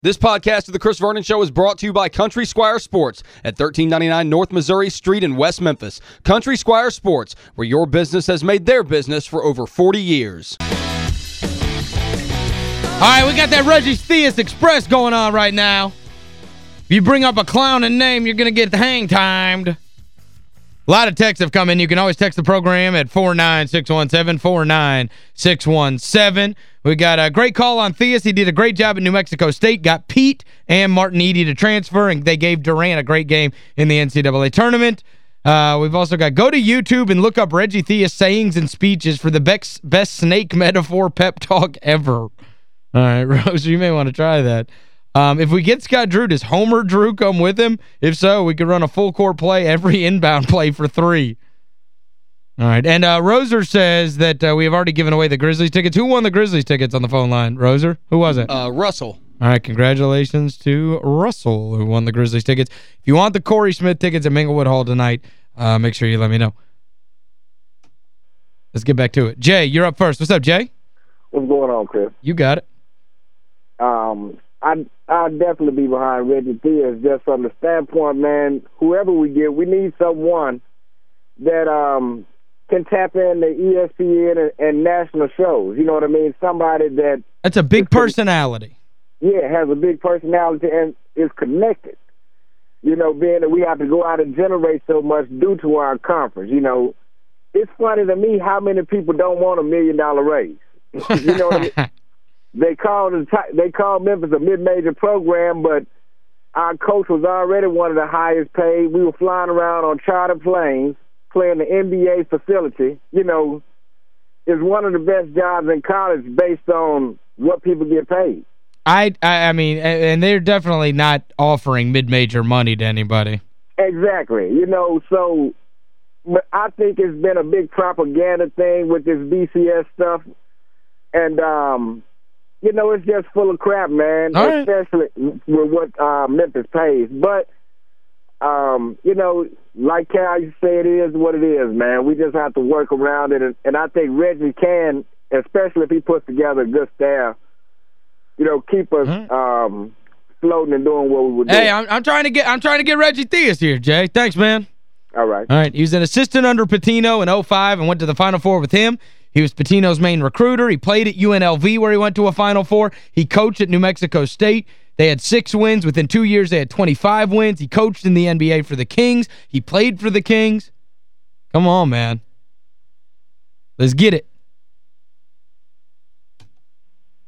This podcast of The Chris Vernon Show is brought to you by Country Squire Sports at 1399 North Missouri Street in West Memphis. Country Squire Sports, where your business has made their business for over 40 years. All right, we got that Reggie's Theus Express going on right now. If you bring up a clown and name, you're going to get hang-timed. A lot of texts have come in. You can always text the program at 49617, 49617. We got a great call on Theus. He did a great job at New Mexico State. Got Pete and Martin Iti to transfer, and they gave Durant a great game in the NCAA tournament. Uh, we've also got, go to YouTube and look up Reggie Theus sayings and speeches for the best, best snake metaphor pep talk ever. All right, Rose, you may want to try that. Um, if we get Scott Drew, does Homer Drew come with him? If so, we could run a full court play every inbound play for three. All right, and uh, Roser says that uh, we have already given away the Grizzlies tickets. Who won the Grizzlies tickets on the phone line? Roser? Who was it? Uh, Russell. All right, congratulations to Russell, who won the Grizzlies tickets. If you want the Corey Smith tickets at Minglewood Hall tonight, uh, make sure you let me know. Let's get back to it. Jay, you're up first. What's up, Jay? What's going on, Chris? You got it. Um, I I'll definitely be behind Reggie Theus just from the standpoint, man. Whoever we get, we need someone that um can tap in the ESPN and, and national shows. You know what I mean? Somebody that That's a big personality. Yeah, has a big personality and is connected. You know, being that we have to go out and generate so much due to our conference. You know, it's funny to me how many people don't want a million dollar raise. you know what I mean? They called they called Memphis a mid-major program, but our coach was already one of the highest paid. We were flying around on charter planes, playing the NBA facility. You know, it's one of the best jobs in college based on what people get paid. I, I I mean, and they're definitely not offering mid-major money to anybody. Exactly. You know, so but I think it's been a big propaganda thing with this BCS stuff. And um you know, it's just full of crap, man. All especially right. with what uh, Memphis pays. But um, you know, like Cal you say, it is what it is, man. We just have to work around it, and, and I think Reggie can, especially if he puts together a good staff. You know, keep us right. um, floating and doing what we would do. Hey, I'm, I'm trying to get I'm trying to get Reggie Theus here, Jay. Thanks, man. All right. All right. He was an assistant under Pitino in 05 and went to the Final Four with him. He was Pitino's main recruiter. He played at UNLV where he went to a Final Four. He coached at New Mexico State. They had six wins. Within two years, they had 25 wins. He coached in the NBA for the Kings. He played for the Kings. Come on, man. Let's get it.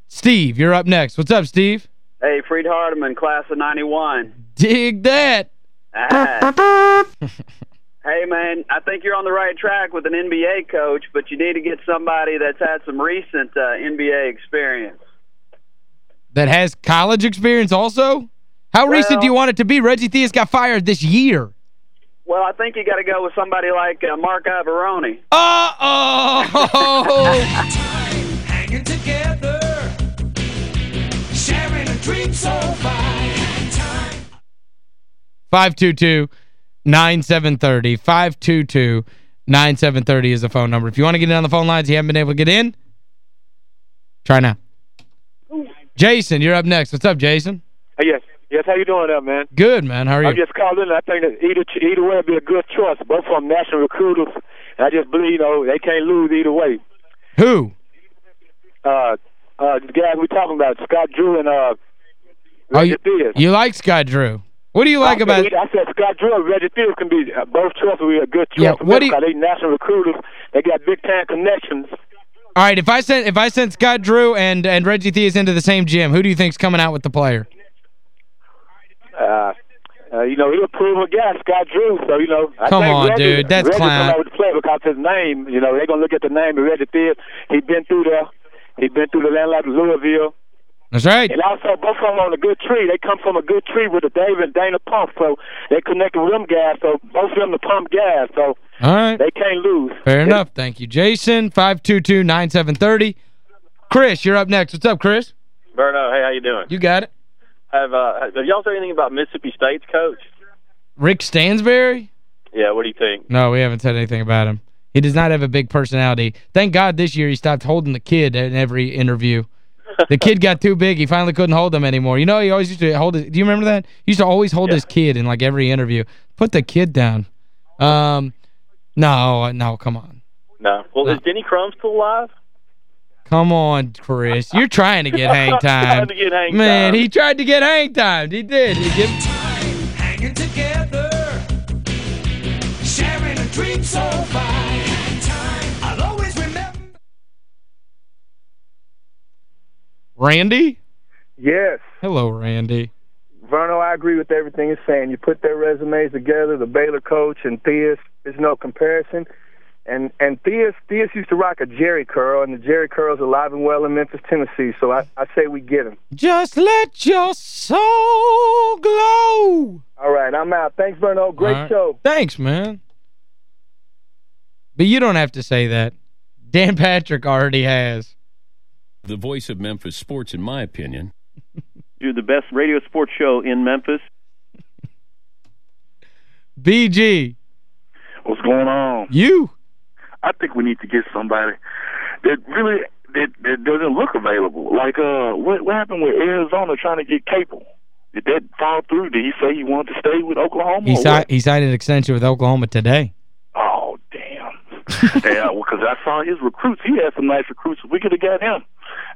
Steve, you're up next. What's up, Steve? Hey, Freed Hardeman, class of 91. Dig that. Ah. Hey, man, I think you're on the right track with an NBA coach, but you need to get somebody that's had some recent uh, NBA experience. That has college experience also? How well, recent do you want it to be? Reggie Theus got fired this year. Well, I think you got to go with somebody like uh, Mark Iavaroni. Uh-oh! hanging together, sharing a dream so fine. 522 9730 522 9730 is the phone number. If you want to get in on the phone lines, you haven't been able to get in, try now. Jason, you're up next. What's up, Jason? Hey, yes. Yes, how you doing up, man? Good, man. How are you? I'm just calling. I think that either either way would be a good choice. Both from national recruiters. And I just believe, you know, they can't lose either way. Who? Uh, uh, the guys we're talking about, Scott Drew and uh, oh, you, you like Scott Drew? What do you like I about said, I said Scott Drew and Reggie Theus can be uh, both choices. Be a good choice. Yeah, what do you, they national recruiters. They got big time connections. All right, if I sent if I sent Scott Drew and and Reggie Theus into the same gym, who do you think's coming out with the player? Uh, uh, you know, he's a proven guy, Scott Drew. So, you know, I Come think on, Reggie, dude. That's Reggie clown. come out with the player because his name, you know, they're going to look at the name of Reggie Theus. He's been through there. He's been through the landlocked Louisville. That's right. And also, both of them on a good tree. They come from a good tree with the David and Dana Pump, so they connected with them guys. So both of them the pump gas, so All right. they can't lose. Fair enough. Thank you, Jason. 522-9730. Chris, you're up next. What's up, Chris? Verno, hey, how you doing? You got it. Have uh, have y'all said anything about Mississippi State's coach? Rick Stansbury? Yeah, what do you think? No, we haven't said anything about him. He does not have a big personality. Thank God this year he stopped holding the kid in every interview. The kid got too big. He finally couldn't hold him anymore. You know, he always used to hold his, Do you remember that? He used to always hold Yeah. his kid in like every interview. Put the kid down. Um, no, no, come on. No. Well, No. is Denny Crum still alive? Come on, Chris. You're trying to get hang time. trying to get hang Man, time. he tried to get hang time. He did. He give, hanging together, sharing a dream so fine. Randy? Yes. Hello, Randy. Verno, I agree with everything you're saying. You put their resumes together, the Baylor coach and Theus, there's no comparison. And and Theus Theus used to rock a Jheri curl, and the Jheri curl's alive and well in Memphis, Tennessee. So I, I say we get him. Just let your soul glow. All right, I'm out. Thanks, Verno. Great right. show. Thanks, man. But you don't have to say that. Dan Patrick already has. The voice of Memphis sports, in my opinion. You're the best radio sports show in Memphis. BG, What's going on? you. I think we need to get somebody that really that, that doesn't look available. Like uh, what what happened with Arizona trying to get Capel? Did that fall through? Did he say he wanted to stay with Oklahoma? He, or si he signed an extension with Oklahoma today. Oh damn! yeah, well, because I saw his recruits. He had some nice recruits. We could have got him.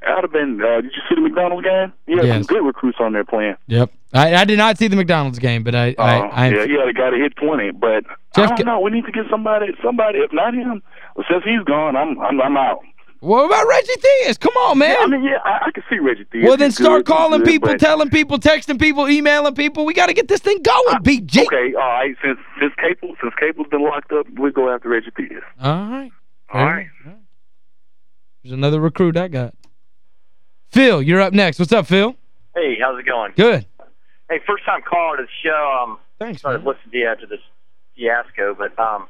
I'd have been. Uh, did you see the McDonald's game? He had Yes. some good recruits on there playing. Yep. I, I did not see the McDonald's game, but I, Uh, I, I yeah, he had a guy to hit twenty, but Jeff I don't know. We need to get somebody. Somebody, if not him, since he's gone, I'm I'm, I'm out. What about Reggie Theus? Come on, man. I mean, yeah, I, I can see Reggie Theus. well, then He's start good, calling good, people, telling people, texting people, emailing people. We got to get this thing going, BG. Okay, all right. Since since Capel since Capel's been locked up, we go after Reggie Theus. All right. All right. There's another recruit I got. Phil, you're up next. What's up, Phil? Hey, how's it going? Good. Hey, first time caller to the show. Um, Thanks, started man. listening to you after this fiasco, but um,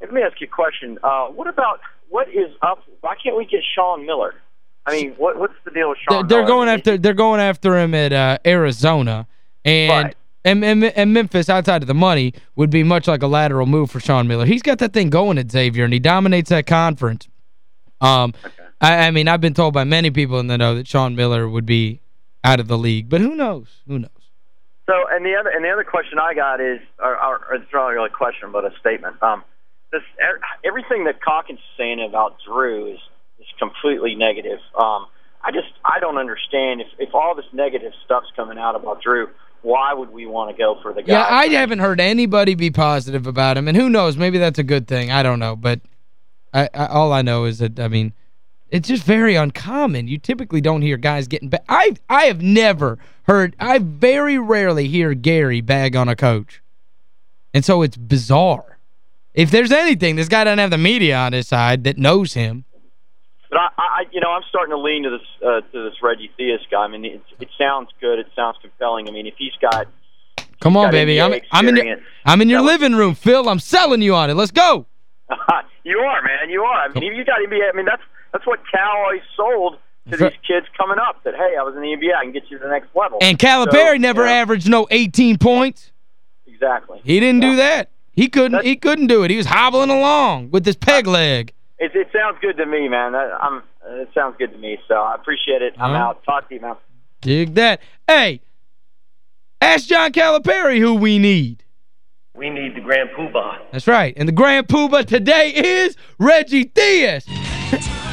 let me ask you a question. Uh, what about what is up? Why can't we get Sean Miller? I mean, what what's the deal with They're, Sean? they're going after they're going after him at uh, Arizona and, Right. and and and Memphis outside of the money would be much like a lateral move for Sean Miller. He's got that thing going at Xavier and he dominates that conference. Um I, I mean, I've been told by many people in the know that Sean Miller would be out of the league, but who knows? Who knows? So, and the other and the other question I got is, or, or, it's not really a question, but a statement. Um, this er, everything that Calkins is saying about Drew is is completely negative. Um, I just I don't understand if if all this negative stuff's coming out about Drew, why would we want to go for the guy? Yeah, I haven't heard anybody be positive about him, and who knows, maybe that's a good thing. I don't know, but I, I all I know is that, I mean, it's just very uncommon. You typically don't hear guys getting back. I I have never heard, I very rarely hear Gary bag on a coach. And so it's bizarre. If there's anything, this guy doesn't have the media on his side that knows him. But I, I, you know, I'm starting to lean to this uh, to this Reggie Theus guy. I mean, it, it sounds good. It sounds compelling. I mean, if he's got Come on, baby. I'm I'm in your. I'm in your living room, Phil. I'm selling you on it. Let's go. you are, man. You are. I mean, you got NBA. I mean, that's that's what Cal always sold to these kids coming up. That hey, I was in the NBA. I can get you to the next level. And Calipari So, never you know, averaged no 18 points. Exactly. He didn't do that. He couldn't That's- he couldn't do it. He was hobbling along with his peg leg. It, it sounds good to me, man. That, I'm. It sounds good to me. So I appreciate it. I'm All right. out. Talk to you, man. Dig that. Hey, ask John Calipari who we need. We need the Grand Poobah. That's right. And the Grand Poobah today is Reggie Theus.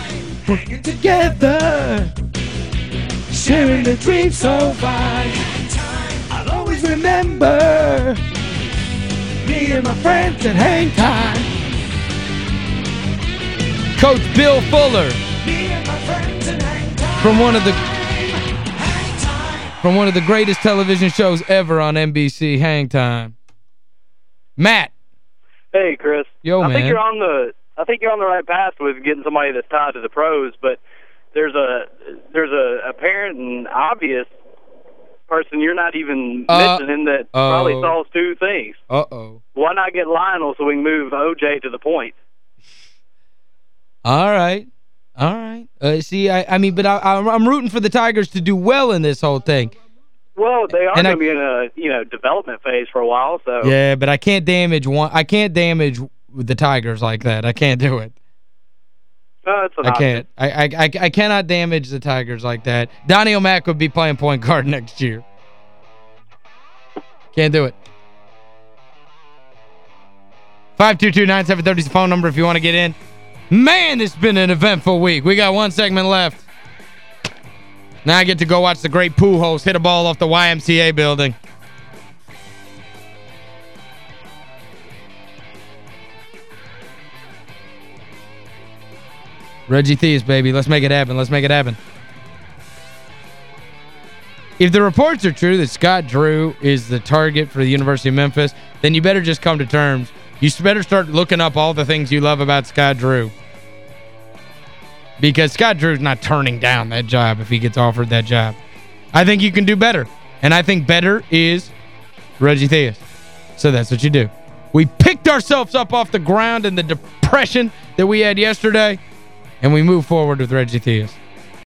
Working together, sharing the dream so fine. I'll always remember me and my friends at hang time. Coach Bill Fuller from one of the from one of the greatest television shows ever on NBC, Hang Time. Matt. Hey, Chris. Yo, I man. think you're on the I think you're on the right path with getting somebody that's tied to the pros, but there's a there's a apparent and obvious person you're not even Uh, mentioning that probably oh. solves two things. Uh-oh. Why not get Lionel so we can move OJ to the point? All right. All right. Uh, see, I, I mean, but I, I'm, I'm rooting for the Tigers to do well in this whole thing. Well, they are going to be in a you know development phase for a while, so Yeah, but I can't damage one. I can't damage the Tigers like that. I can't do it. Uh, it's an I can't. I, I, I, I cannot damage the Tigers like that. Doneal Mack would be playing point guard next year. Can't do it. 522-9730 is the phone number if you want to get in. Man, it's been an eventful week. We got one segment left. Now I get to go watch the great Pujols hit a ball off the YMCA building. Reggie Theus, baby. Let's make it happen. Let's make it happen. If the reports are true that Scott Drew is the target for the University of Memphis, then you better just come to terms. You better start looking up all the things you love about Scott Drew. Because Scott Drew's not turning down that job if he gets offered that job. I think you can do better. And I think better is Reggie Theus. So that's what you do. We picked ourselves up off the ground in the depression that we had yesterday, and we move forward with Reggie Theus.